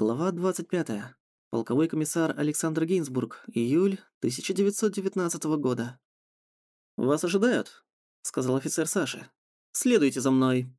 Глава 25. Полковой комиссар Александр Гейнсбург. Июль 1919 года. «Вас ожидают», — сказал офицер Саши. «Следуйте за мной».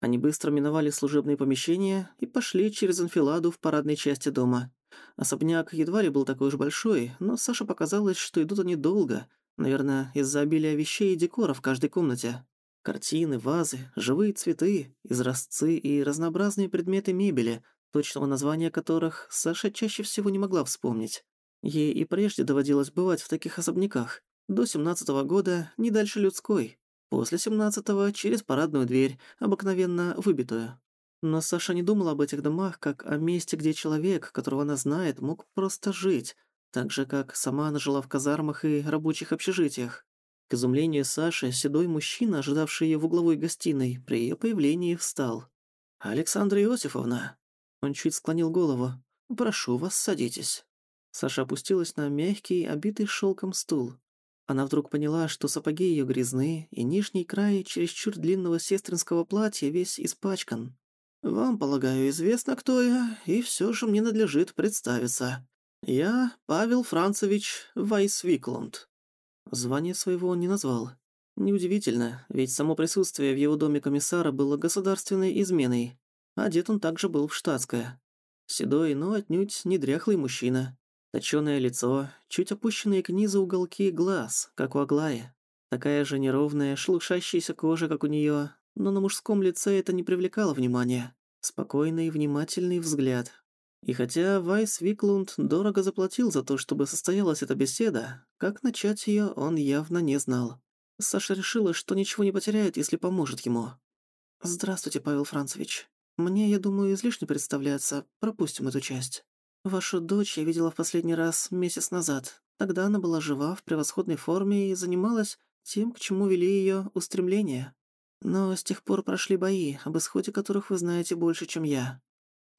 Они быстро миновали служебные помещения и пошли через анфиладу в парадной части дома. Особняк едва ли был такой уж большой, но Саше показалось, что идут они долго, наверное, из-за обилия вещей и декора в каждой комнате. Картины, вазы, живые цветы, изразцы и разнообразные предметы мебели — точного названия которых Саша чаще всего не могла вспомнить. Ей и прежде доводилось бывать в таких особняках. До 17-го года не дальше людской. После 17-го через парадную дверь, обыкновенно выбитую. Но Саша не думала об этих домах, как о месте, где человек, которого она знает, мог просто жить, так же, как сама она жила в казармах и рабочих общежитиях. К изумлению Саши, седой мужчина, ожидавший ее в угловой гостиной, при ее появлении встал. «Александра Иосифовна», он чуть склонил голову. «Прошу вас, садитесь». Саша опустилась на мягкий, обитый шелком стул. Она вдруг поняла, что сапоги ее грязны, и нижний край чересчур длинного сестринского платья весь испачкан. «Вам, полагаю, известно, кто я, и все же мне надлежит представиться. Я Павел Францевич Вайсвиклунд». Звание своего он не назвал. Неудивительно, ведь само присутствие в его доме комиссара было государственной изменой. Одет он также был в штатское. Седой, но отнюдь не дряхлый мужчина. Точёное лицо, чуть опущенные к низу уголки глаз, как у Аглаи. Такая же неровная, шелушащаяся кожа, как у неё, но на мужском лице это не привлекало внимания. Спокойный, внимательный взгляд. И хотя Вайс Виклунд дорого заплатил за то, чтобы состоялась эта беседа, как начать её он явно не знал. Саша решила, что ничего не потеряет, если поможет ему. «Здравствуйте, Павел Францевич. Мне, я думаю, излишне представляться. Пропустим эту часть. Вашу дочь я видела в последний раз месяц назад. Тогда она была жива, в превосходной форме и занималась тем, к чему вели её устремления. Но с тех пор прошли бои, об исходе которых вы знаете больше, чем я».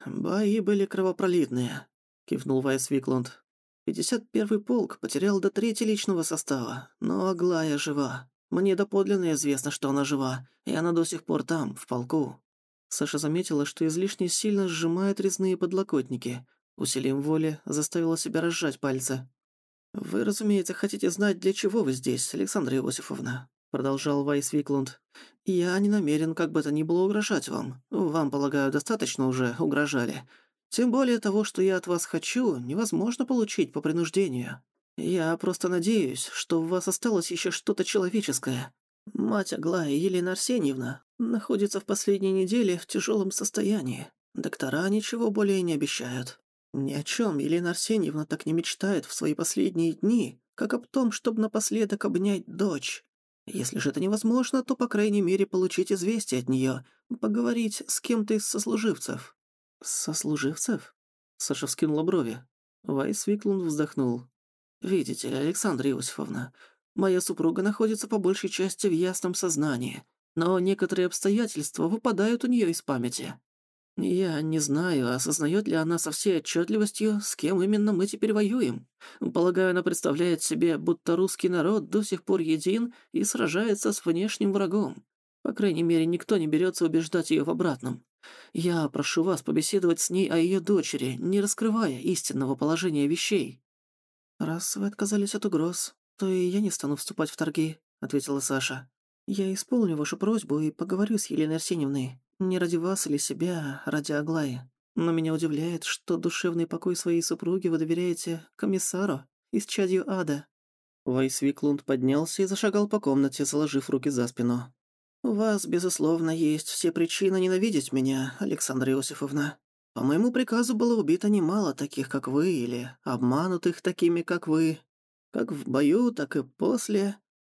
«Бои были кровопролитные», — кивнул Вайс. «Пятьдесят первый полк потерял до трети личного состава, но Аглая жива. Мне доподлинно известно, что она жива, и она до сих пор там, в полку. Саша заметила, что излишне сильно сжимает резные подлокотники. Усилием воли заставила себя разжать пальцы. «Вы, разумеется, хотите знать, для чего вы здесь, Александра Иосифовна?» Продолжал Вайс Виклунд. «Я не намерен, как бы то ни было, угрожать вам. Вам, полагаю, достаточно уже угрожали. Тем более того, что я от вас хочу, невозможно получить по принуждению. Я просто надеюсь, что в вас осталось еще что-то человеческое, Мать Аглая Елена Арсеньевна находится в последней неделе в тяжелом состоянии. Доктора ничего более не обещают. Ни о чем Елена Арсеньевна так не мечтает в свои последние дни, как об том, чтобы напоследок обнять дочь. Если же это невозможно, то, по крайней мере, получить известие от нее, поговорить с кем-то из сослуживцев». «Сослуживцев?» Саша вскинула брови. Вайс Виклунд вздохнул. «Видите ли, Александра Иосифовна, Моя супруга находится по большей части в ясном сознании, но некоторые обстоятельства выпадают у нее из памяти. Я не знаю, осознает ли она со всей отчетливостью, с кем именно мы теперь воюем. Полагаю, она представляет себе, будто русский народ до сих пор един и сражается с внешним врагом. По крайней мере, никто не берется убеждать ее в обратном. Я прошу вас побеседовать с ней о ее дочери, не раскрывая истинного положения вещей. Раз вы отказались от угроз, «То и я не стану вступать в торги», — ответила Саша. «Я исполню вашу просьбу и поговорю с Еленой Арсеньевной. Не ради вас или себя, а ради Аглаи. Но меня удивляет, что душевный покой своей супруги вы доверяете комиссару из чадью ада». Вайс Виклунд поднялся и зашагал по комнате, заложив руки за спину. «У вас, безусловно, есть все причины ненавидеть меня, Александра Иосифовна. По моему приказу было убито немало таких, как вы, или обманутых такими, как вы. Как в бою, так и после.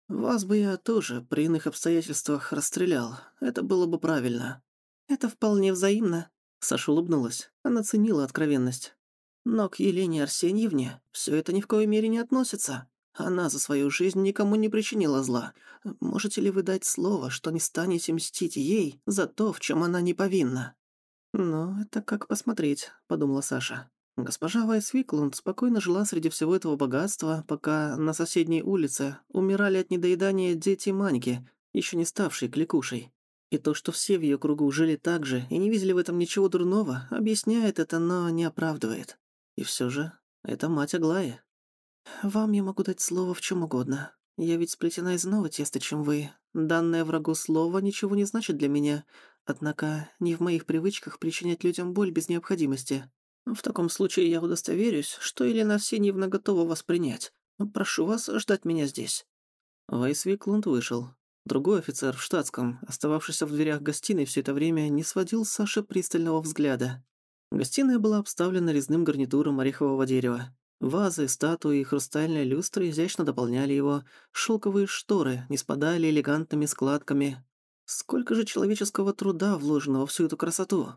Вас бы я тоже при иных обстоятельствах расстрелял. Это было бы правильно». «Это вполне взаимно», — Саша улыбнулась. Она ценила откровенность. «Но к Елене Арсеньевне все это ни в коей мере не относится. Она за свою жизнь никому не причинила зла. Можете ли вы дать слово, что не станете мстить ей за то, в чем она не повинна?» «Ну, это как посмотреть», — подумала Саша. Госпожа Вайсвиклунд спокойно жила среди всего этого богатства, пока на соседней улице умирали от недоедания дети Маньки, еще не ставшей кликушей. И то, что все в ее кругу жили так же и не видели в этом ничего дурного, объясняет это, но не оправдывает. И все же, это мать Аглая. «Вам я могу дать слово в чем угодно. Я ведь сплетена из иного теста, чем вы. Данное врагу слово ничего не значит для меня. Однако не в моих привычках причинять людям боль без необходимости. В таком случае я удостоверюсь, что Елена Арсеньевна готова вас принять. Прошу вас ждать меня здесь». Вайс Виклунд вышел. Другой офицер в штатском, остававшийся в дверях гостиной все это время, не сводил с Саши пристального взгляда. Гостиная была обставлена резным гарнитуром орехового дерева. Вазы, статуи и хрустальная люстра изящно дополняли его. Шелковые шторы не спадали элегантными складками. Сколько же человеческого труда вложено во всю эту красоту?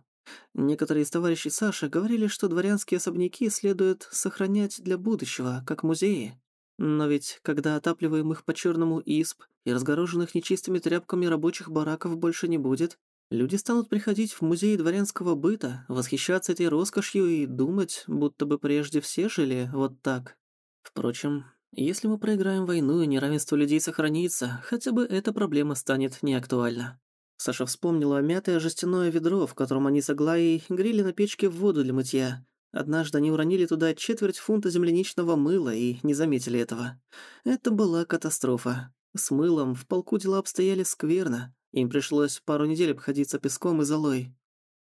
Некоторые из товарищей Саши говорили, что дворянские особняки следует сохранять для будущего, как музеи. Но ведь, когда отапливаем их по-черному исп и разгороженных нечистыми тряпками рабочих бараков больше не будет, люди станут приходить в музей дворянского быта, восхищаться этой роскошью и думать, будто бы прежде все жили вот так. Впрочем, если мы проиграем войну и неравенство людей сохранится, хотя бы эта проблема станет неактуальна. Саша вспомнила мятое жестяное ведро, в котором они с Аглаей грели на печке воду для мытья. Однажды они уронили туда четверть фунта земляничного мыла и не заметили этого. Это была катастрофа. С мылом в полку дела обстояли скверно. Им пришлось пару недель обходиться песком и золой.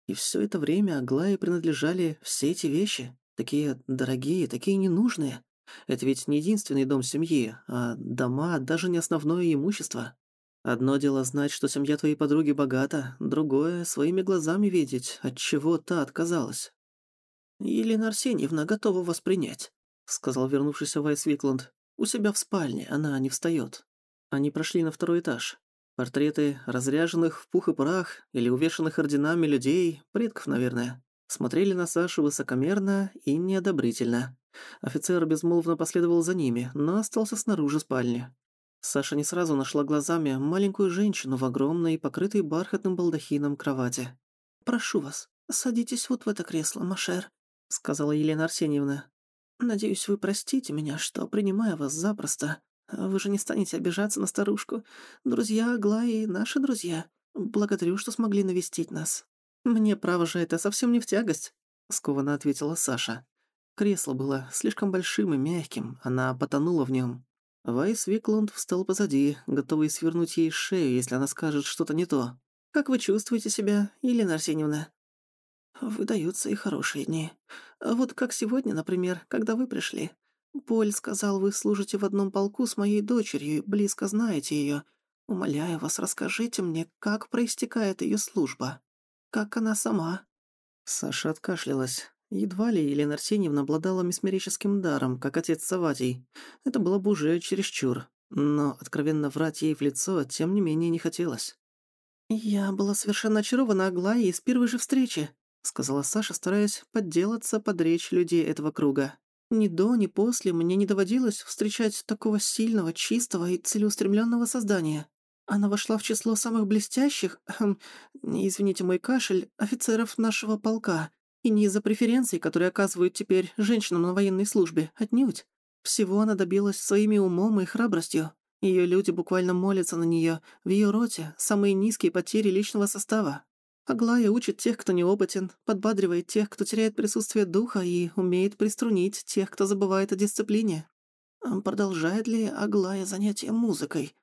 И все это время Аглае принадлежали все эти вещи. Такие дорогие, такие ненужные. Это ведь не единственный дом семьи, а дома даже не основное имущество. Одно дело знать, что семья твоей подруги богата, другое — своими глазами видеть, от чего та отказалась. «Елена Арсеньевна готова вас принять», — сказал вернувшийся Вайс Викланд. «У себя в спальне, она не встает. Они прошли на второй этаж. Портреты разряженных в пух и прах или увешанных орденами людей, предков, наверное, смотрели на Сашу высокомерно и неодобрительно. Офицер безмолвно последовал за ними, но остался снаружи спальни. Саша не сразу нашла глазами маленькую женщину в огромной, покрытой бархатным балдахином кровати. «Прошу вас, садитесь вот в это кресло, Машер», — сказала Елена Арсеньевна. «Надеюсь, вы простите меня, что принимаю вас запросто. Вы же не станете обижаться на старушку. Друзья Аглаи — наши друзья. Благодарю, что смогли навестить нас». «Мне, право же, это совсем не в тягость», — скованно ответила Саша. Кресло было слишком большим и мягким, она потонула в нем. Вайс Виклунд встал позади, готовый свернуть ей шею, если она скажет что-то не то. «Как вы чувствуете себя, Елена Арсеньевна?» «Выдаются и хорошие дни. Вот как сегодня, например, когда вы пришли. Поль сказал, вы служите в одном полку с моей дочерью и близко знаете ее. Умоляю вас, расскажите мне, как проистекает ее служба. Как она сама?» Саша откашлялась. Едва ли Елена Арсеньевна обладала месмерическим даром, как отец Саватий. Это было бы уже чересчур. Но откровенно врать ей в лицо, тем не менее, не хотелось. «Я была совершенно очарована Аглаей с первой же встречи», сказала Саша, стараясь подделаться под речь людей этого круга. «Ни до, ни после мне не доводилось встречать такого сильного, чистого и целеустремленного создания. Она вошла в число самых блестящих, эм, извините мой кашель, офицеров нашего полка, и не из-за преференций, которые оказывают теперь женщинам на военной службе, отнюдь. Всего она добилась своими умом и храбростью. Ее люди буквально молятся на нее. В ее роте самые низкие потери личного состава. Аглая учит тех, кто неопытен, подбадривает тех, кто теряет присутствие духа и умеет приструнить тех, кто забывает о дисциплине. Продолжает ли Аглая занятия музыкой?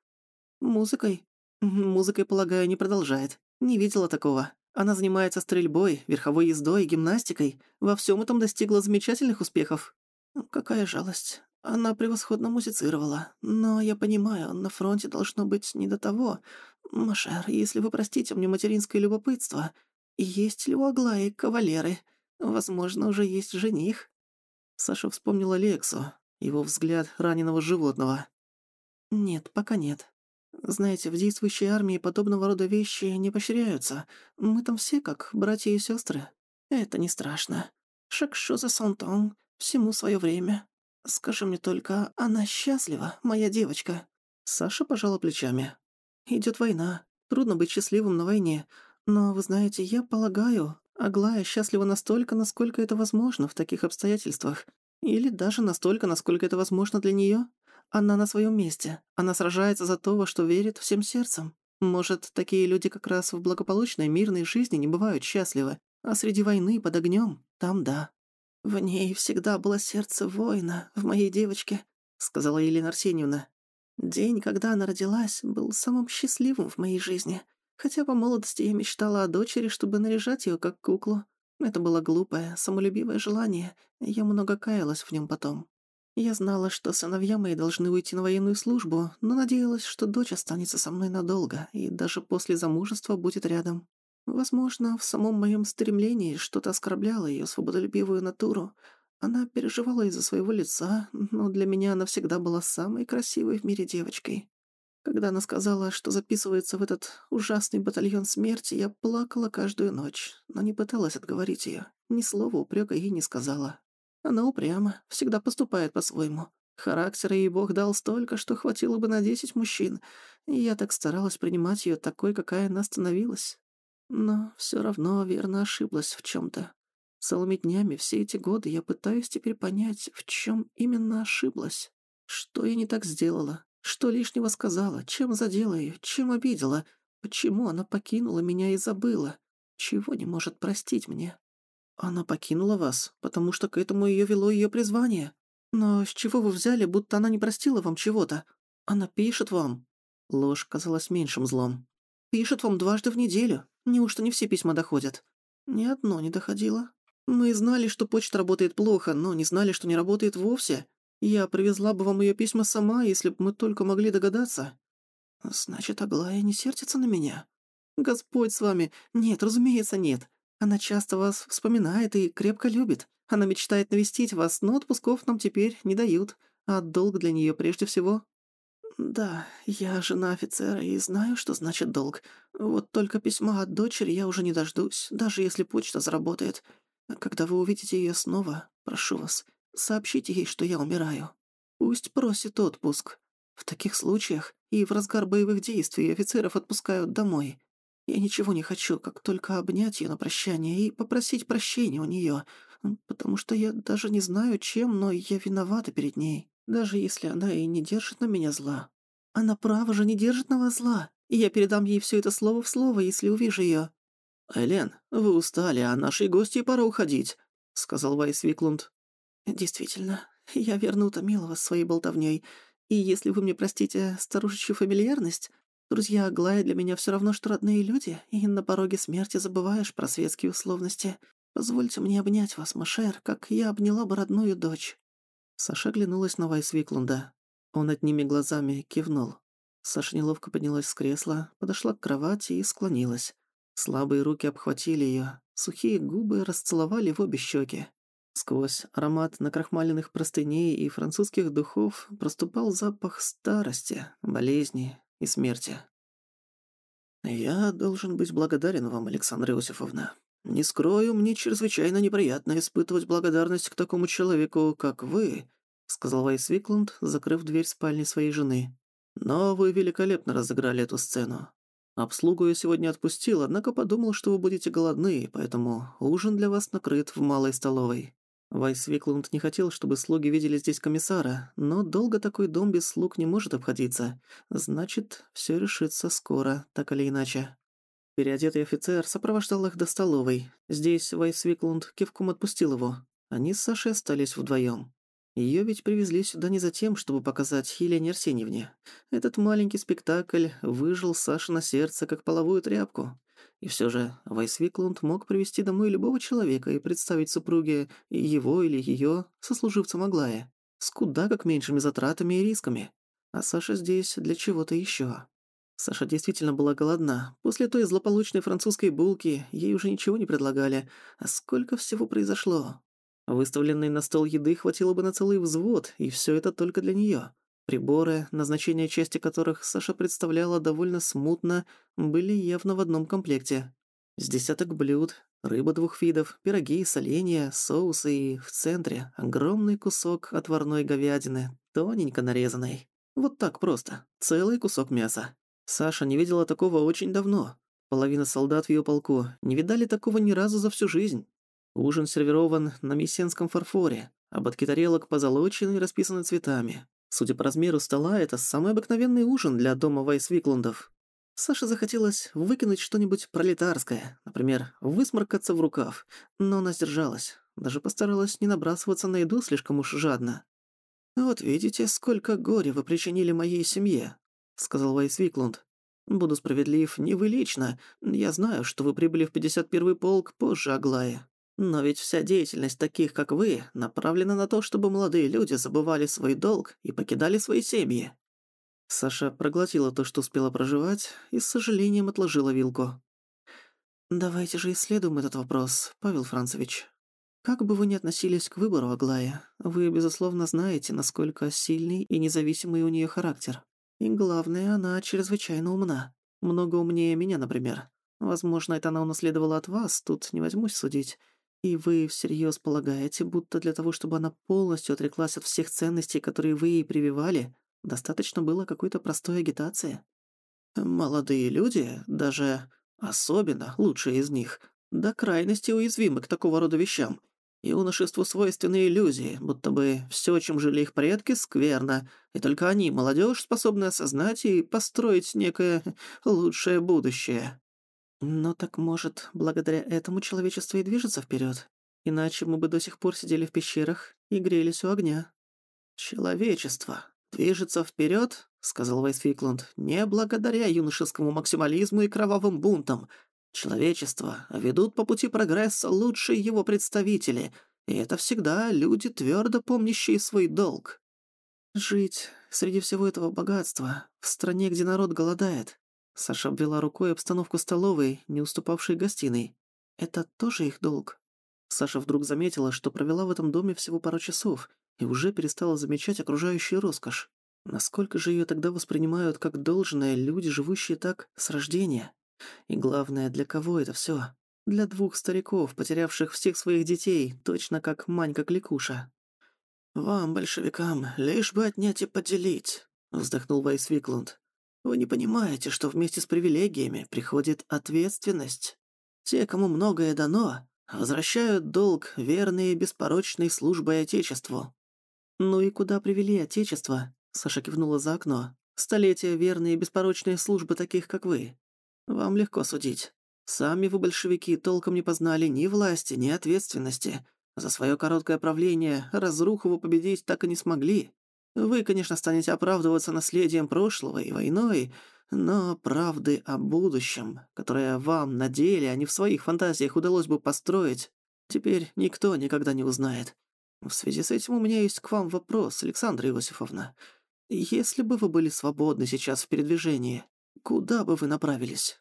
Музыкой? Музыкой, полагаю, не продолжает. Не видела такого. Она занимается стрельбой, верховой ездой, гимнастикой. Во всем этом достигла замечательных успехов. Какая жалость. Она превосходно музицировала. Но я понимаю, на фронте должно быть не до того. Машер, если вы простите мне материнское любопытство, есть ли у Аглаи кавалеры? Возможно, уже есть жених. Саша вспомнила Лексу, его взгляд раненого животного. Нет, пока нет. Знаете, в действующей армии подобного рода вещи не поощряются. Мы там все как братья и сестры. Это не страшно. Шакшо за Сантон, всему свое время. Скажи мне только, она счастлива, моя девочка?» Саша пожала плечами. Идет война. Трудно быть счастливым на войне. Но, вы знаете, я полагаю, Аглая счастлива настолько, насколько это возможно в таких обстоятельствах. Или даже настолько, насколько это возможно для нее. Она на своем месте. Она сражается за то, во что верит всем сердцем. Может, такие люди как раз в благополучной мирной жизни не бывают счастливы, а среди войны под огнем там да. В ней всегда было сердце воина, в моей девочке, сказала Елена Арсеньевна. День, когда она родилась, был самым счастливым в моей жизни. Хотя по молодости я мечтала о дочери, чтобы наряжать ее как куклу. Это было глупое, самолюбивое желание, я много каялась в нем потом. Я знала, что сыновья мои должны уйти на военную службу, но надеялась, что дочь останется со мной надолго и даже после замужества будет рядом. Возможно, в самом моем стремлении что-то оскорбляло ее свободолюбивую натуру. Она переживала из-за своего лица, но для меня она всегда была самой красивой в мире девочкой. Когда она сказала, что записывается в этот ужасный батальон смерти, я плакала каждую ночь, но не пыталась отговорить ее. Ни слова упрека ей не сказала. Она упряма, всегда поступает по-своему. Характера ей Бог дал столько, что хватило бы на десять мужчин, и я так старалась принимать ее такой, какая она становилась. Но все равно верно ошиблась в чем то Целыми днями все эти годы я пытаюсь теперь понять, в чем именно ошиблась. Что я не так сделала? Что лишнего сказала? Чем задела ее? Чем обидела? Почему она покинула меня и забыла? Чего не может простить мне? Она покинула вас, потому что к этому ее вело ее призвание. Но с чего вы взяли, будто она не простила вам чего-то? Она пишет вам. Ложь казалась меньшим злом. Пишет вам дважды в неделю. Неужто не все письма доходят? Ни одно не доходило. Мы знали, что почта работает плохо, но не знали, что не работает вовсе. Я привезла бы вам ее письма сама, если бы мы только могли догадаться. Значит, Аглая не сердится на меня? Господь с вами. Нет, разумеется, нет. Она часто вас вспоминает и крепко любит. Она мечтает навестить вас, но отпусков нам теперь не дают. А долг для нее прежде всего. Да, я жена офицера и знаю, что значит долг. Вот только письма от дочери я уже не дождусь, даже если почта заработает. Когда вы увидите ее снова, прошу вас, Сообщите ей, что я умираю. Пусть просит отпуск. В таких случаях и в разгар боевых действий офицеров отпускают домой. Я ничего не хочу, как только обнять ее на прощание и попросить прощения у нее, потому что я даже не знаю, чем, но я виновата перед ней, даже если она и не держит на меня зла. Она право же не держит на вас зла, и я передам ей все это слово в слово, если увижу ее. «Элен, вы устали, а нашей гости пора уходить», — сказал Вайс Виклунд. «Действительно, я верно утомила вас своей болтовней, и если вы мне простите старушечью фамильярность, друзья Аглая для меня все равно, что родные люди, и на пороге смерти забываешь про светские условности. Позвольте мне обнять вас, Машер, как я обняла бы родную дочь». Саша оглянулась на Вайс Виклунда. Он одними глазами кивнул. Саша неловко поднялась с кресла, подошла к кровати и склонилась. Слабые руки обхватили ее, сухие губы расцеловали в обе щеки. Сквозь аромат накрахмаленных простыней и французских духов проступал запах старости, болезни и смерти. «Я должен быть благодарен вам, Александра Иосифовна. Не скрою, мне чрезвычайно неприятно испытывать благодарность к такому человеку, как вы», сказал Вайс Виклунд, закрыв дверь спальни своей жены. «Но вы великолепно разыграли эту сцену. Обслугу я сегодня отпустил, однако подумал, что вы будете голодны, поэтому ужин для вас накрыт в малой столовой. Вайс Виклунд не хотел, чтобы слуги видели здесь комиссара, но долго такой дом без слуг не может обходиться. Значит, все решится скоро, так или иначе. Переодетый офицер сопровождал их до столовой. Здесь Вайс Виклунд кивком отпустил его. Они с Сашей остались вдвоем. Ее ведь привезли сюда не за тем, чтобы показать Елене Арсеньевне. Этот маленький спектакль выжил Саше на сердце, как половую тряпку. И все же Вайс Виклунд мог привести домой любого человека и представить супруге его или ее сослуживцем Аглая, с куда как меньшими затратами и рисками. А Саша здесь для чего-то еще. Саша действительно была голодна. После той злополучной французской булки ей уже ничего не предлагали. А сколько всего произошло. Выставленной на стол еды хватило бы на целый взвод, и все это только для нее. Приборы, назначение части которых Саша представляла довольно смутно, были явно в одном комплекте. С десяток блюд, рыба двух видов, пироги, соленья, соусы и, в центре, огромный кусок отварной говядины, тоненько нарезанной. Вот так просто. Целый кусок мяса. Саша не видела такого очень давно. Половина солдат в ее полку не видали такого ни разу за всю жизнь. Ужин сервирован на мессенском фарфоре, а бодки тарелок позолочены и расписаны цветами. Судя по размеру стола, это самый обыкновенный ужин для дома Вайсвиклундов. Саше захотелось выкинуть что-нибудь пролетарское, например, высморкаться в рукав, но она сдержалась, даже постаралась не набрасываться на еду слишком уж жадно. «Вот видите, сколько горя вы причинили моей семье», — сказал Вайс Виклунд. «Буду справедлив, не вы лично. Я знаю, что вы прибыли в 51-й полк позже Аглая. Но ведь вся деятельность таких, как вы, направлена на то, чтобы молодые люди забывали свой долг и покидали свои семьи. Саша проглотила то, что успела проживать, и с сожалением отложила вилку. «Давайте же исследуем этот вопрос, Павел Францевич. Как бы вы ни относились к выбору Аглая, вы, безусловно, знаете, насколько сильный и независимый у нее характер. И главное, она чрезвычайно умна. Много умнее меня, например. Возможно, это она унаследовала от вас, тут не возьмусь судить. И вы всерьез полагаете, будто для того, чтобы она полностью отреклась от всех ценностей, которые вы ей прививали, Достаточно было какой-то простой агитации. Молодые люди, даже особенно лучшие из них, до крайности уязвимы к такого рода вещам. Юношеству свойственны иллюзии, будто бы все, чем жили их предки, скверно, и только они, молодежь, способны осознать и построить некое лучшее будущее. Но так может, благодаря этому человечество и движется вперед, Иначе мы бы до сих пор сидели в пещерах и грелись у огня. Человечество. «Движется вперед, сказал Вайсфиклунд, — «не благодаря юношескому максимализму и кровавым бунтам. Человечество ведут по пути прогресса лучшие его представители, и это всегда люди, твердо помнящие свой долг». «Жить среди всего этого богатства, в стране, где народ голодает», Саша обвела рукой обстановку столовой, не уступавшей гостиной. «Это тоже их долг?» Саша вдруг заметила, что провела в этом доме всего пару часов, и уже перестала замечать окружающую роскошь. Насколько же ее тогда воспринимают как должное люди, живущие так с рождения? И главное, для кого это все? Для двух стариков, потерявших всех своих детей, точно как Манька-кликуша. «Вам, большевикам, лишь бы отнять и поделить», — вздохнул Вайс Виклунд. «Вы не понимаете, что вместе с привилегиями приходит ответственность. Те, кому многое дано, возвращают долг верной и беспорочной службой Отечеству. «Ну и куда привели Отечество?» — Саша кивнула за окно. «Столетия верные беспорочные службы таких, как вы. Вам легко судить. Сами вы, большевики, толком не познали ни власти, ни ответственности. За свое короткое правление разруху вы победить так и не смогли. Вы, конечно, станете оправдываться наследием прошлого и войной, но правды о будущем, которое вам на деле, а не в своих фантазиях удалось бы построить, теперь никто никогда не узнает. В связи с этим у меня есть к вам вопрос, Александра Иосифовна. Если бы вы были свободны сейчас в передвижении, куда бы вы направились?»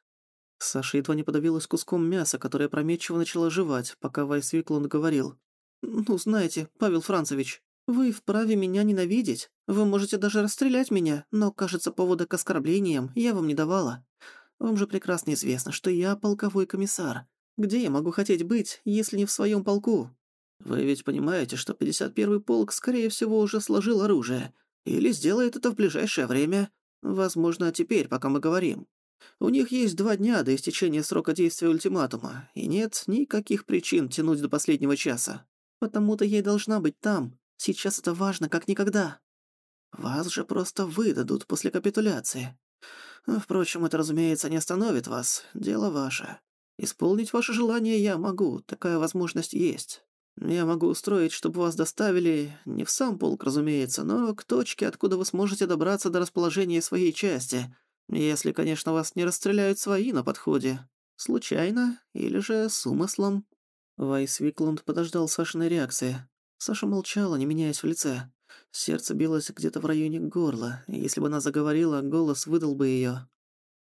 Саша едва не подавилась куском мяса, которое прометчиво начала жевать, пока Вайс Виклунд говорил. «Ну, знаете, Павел Францевич, вы вправе меня ненавидеть. Вы можете даже расстрелять меня, но, кажется, повода к оскорблениям я вам не давала. Вам же прекрасно известно, что я полковой комиссар. Где я могу хотеть быть, если не в своем полку?» Вы ведь понимаете, что 51-й полк, скорее всего, уже сложил оружие. Или сделает это в ближайшее время. Возможно, теперь, пока мы говорим. У них есть два дня до истечения срока действия ультиматума, и нет никаких причин тянуть до последнего часа. Потому-то ей должна быть там. Сейчас это важно, как никогда. Вас же просто выдадут после капитуляции. Впрочем, это, разумеется, не остановит вас. Дело ваше. Исполнить ваше желание я могу, такая возможность есть. Я могу устроить, чтобы вас доставили не в сам полк, разумеется, но к точке, откуда вы сможете добраться до расположения своей части, если, конечно, вас не расстреляют свои на подходе. Случайно или же с умыслом». Вайс Виклунд подождал Сашиной реакции. Саша молчала, не меняясь в лице. Сердце билось где-то в районе горла, и если бы она заговорила, голос выдал бы её.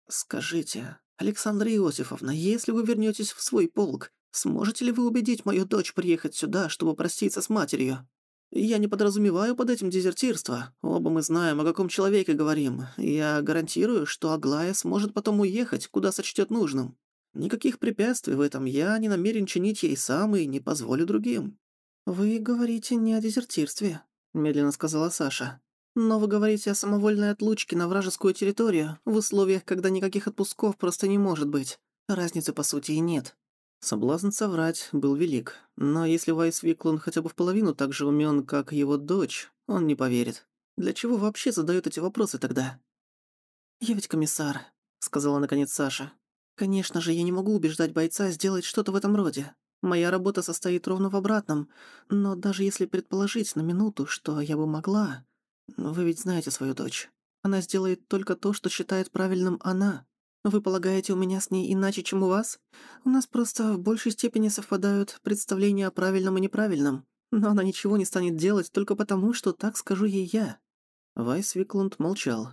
«Скажите, Александра Иосифовна, если вы вернётесь в свой полк, Сможете ли вы убедить мою дочь приехать сюда, чтобы проститься с матерью? Я не подразумеваю под этим дезертирство. Оба мы знаем, о каком человеке говорим. Я гарантирую, что Аглая сможет потом уехать, куда сочтет нужным. Никаких препятствий в этом я не намерен чинить ей сам и не позволю другим». «Вы говорите не о дезертирстве», — медленно сказала Саша. «Но вы говорите о самовольной отлучке на вражескую территорию в условиях, когда никаких отпусков просто не может быть. Разницы, по сути, и нет. Соблазн соврать был велик, но если Вайс Виклун хотя бы в половину так же умён, как его дочь, он не поверит. Для чего вообще задают эти вопросы тогда? «Я ведь комиссар», — сказала наконец Саша. «Конечно же, я не могу убеждать бойца сделать что-то в этом роде. Моя работа состоит ровно в обратном. Но даже если предположить на минуту, что я бы могла... Вы ведь знаете свою дочь. Она сделает только то, что считает правильным она. Вы полагаете, у меня с ней иначе, чем у вас? У нас просто в большей степени совпадают представления о правильном и неправильном. Но она ничего не станет делать только потому, что так скажу ей я». Вайс Виклунд молчал.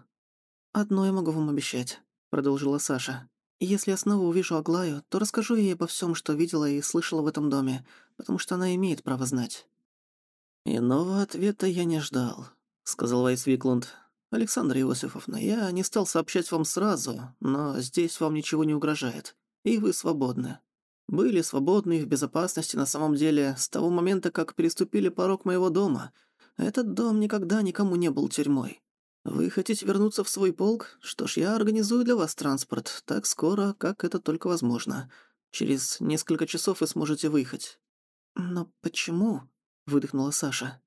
«Одно я могу вам обещать», — продолжила Саша. «Если я снова увижу Аглаю, то расскажу ей обо всем, что видела и слышала в этом доме, потому что она имеет право знать». «Иного ответа я не ждал», — сказал Вайс Виклунд. «Александра Иосифовна, я не стал сообщать вам сразу, но здесь вам ничего не угрожает, и вы свободны. Были свободны и в безопасности на самом деле с того момента, как переступили порог моего дома. Этот дом никогда никому не был тюрьмой. Вы хотите вернуться в свой полк? Что ж, я организую для вас транспорт так скоро, как это только возможно. Через несколько часов вы сможете выехать». «Но почему?» — выдохнула Саша.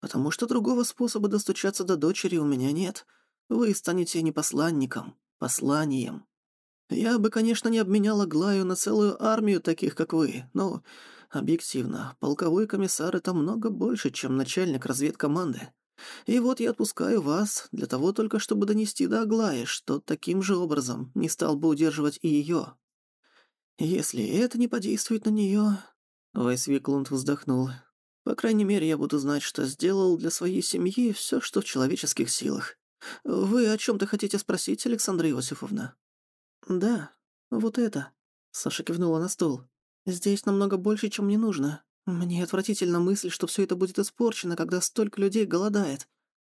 «Потому что другого способа достучаться до дочери у меня нет. Вы станете не посланником, посланием. Я бы, конечно, не обменяла Глаю на целую армию таких, как вы, но, объективно, полковой комиссар — это много больше, чем начальник разведкоманды. И вот я отпускаю вас для того только, чтобы донести до Аглаи, что таким же образом не стал бы удерживать и её. Если это не подействует на неё...» Вайс Виклунд вздохнул. По крайней мере, я буду знать, что сделал для своей семьи все, что в человеческих силах. Вы о чем то хотите спросить, Александра Иосифовна?» «Да, вот это». Саша кивнула на стол. «Здесь намного больше, чем мне нужно. Мне отвратительна мысль, что все это будет испорчено, когда столько людей голодает.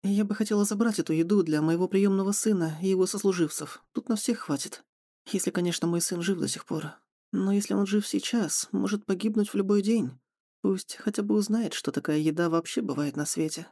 Я бы хотела забрать эту еду для моего приемного сына и его сослуживцев. Тут на всех хватит. Если, конечно, мой сын жив до сих пор. Но если он жив сейчас, может погибнуть в любой день. Пусть хотя бы узнает, что такая еда вообще бывает на свете.